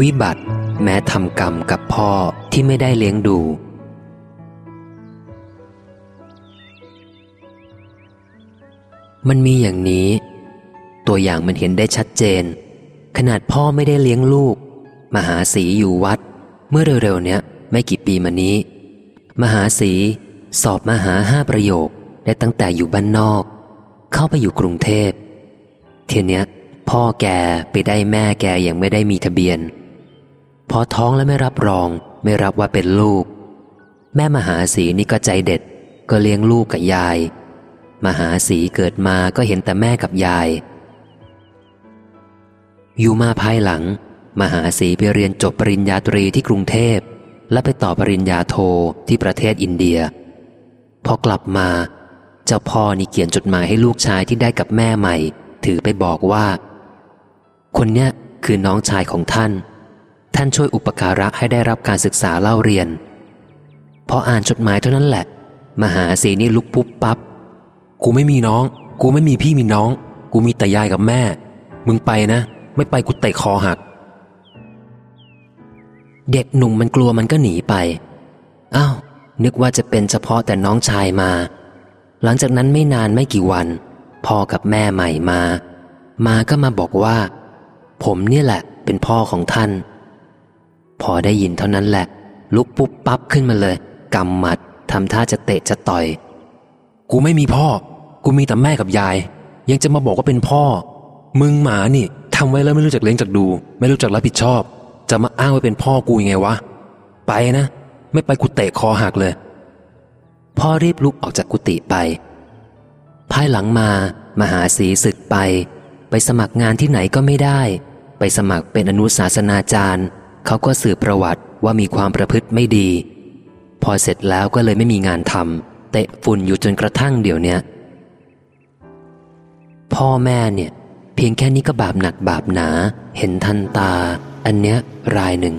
วิบัติแม้ทำกรรมกับพ่อที่ไม่ได้เลี้ยงดู มันมีอย่างนี้ ตัวอย่างมันเห็นได้ชัดเจน ขนาดพ่อไม่ได้เลี้ยงลูก มหาสีอยู่วัด เมื่อเร็วๆเนี้ยไม่กี่ปีมานี้ มหาสีสอบมหาห้าประโยคได้ตั้งแต่อยู่บ้านนอก เข้าไปอยู่กรุงเทพเทียเนี้ยพ่อแกไปได้แม่แกยังไม่ได้มีทะเบียน พอท้องแล้วไม่รับรอง ไม่รับว่าเป็นลูก แม่มหาสีนี่ก็ใจเด็ด ก็เลี้ยงลูกกับยาย มหาสีเกิดมาก็เห็นแต่แม่กับยาย อยู่มาภายหลัง มหาสีไปเรียนจบปริญญาตรีที่กรุงเทพ และไปต่อปริญญาโทที่ประเทศอินเดีย พอกลับมา เจ้าพ่อนี่เขียนจดหมายให้ลูกชายที่ได้กับแม่ใหม่ ถือไปบอกว่า คนเนี้ยคือน้องชายของท่าน ท่านช่วยอุปการะให้ได้รับการศึกษาเล่าเรียน พออ่านจดหมายเท่านั้นแหละ มหาสีนี่ลุกปุ๊บปับ๊บกูไม่มีน้อง กูไม่มีพี่มีน้อง กูมีแต่ยายกับแม่ มึงไปนะ ไม่ไปกูเตะคอหัก เด็กหนุ่มมันกลัวมันก็หนีไปอ้าวนึกว่าจะเป็นเฉพาะแต่น้องชายมา หลังจากนั้นไม่นานไม่กี่วันพ่อกับแม่ใหม่มา มาก็มาบอกว่า ผมเนี่ยแหละเป็นพ่อของท่าน พอได้ยินเท่านั้นแหละ ลุกปุ๊บปั๊บขึ้นมาเลยกำหมัดทำท่าจะเตะจะต่อย กูไม่มีพ่อ กูมีแต่แม่กับยาย ยังจะมาบอกว่าเป็นพ่อ มึงหมานี่ทำไว้แล้วไม่รู้จักเลี้ยงจักดู ไม่รู้จักรับผิดชอบ จะมาอ้างว่าเป็นพ่อกูยังไงวะ ไปนะ ไม่ไปกูเตะคอหักเลย พ่อรีบลุกออกจากกุฏิไป ภายหลังมา มหาสีศึกไป ไปสมัครงานที่ไหนก็ไม่ได้ ไปสมัครเป็นอนุศาสนาจารย์ เขาก็สืบประวัติว่ามีความประพฤติไม่ดี พอเสร็จแล้วก็เลยไม่มีงานทำเตะฝุ่นอยู่จนกระทั่งเดี๋ยวเนี้ยพ่อแม่เนี่ย เพียงแค่นี้ก็บาปหนักบาปหนา เห็นทันตา อันเนี้ยรายหนึ่ง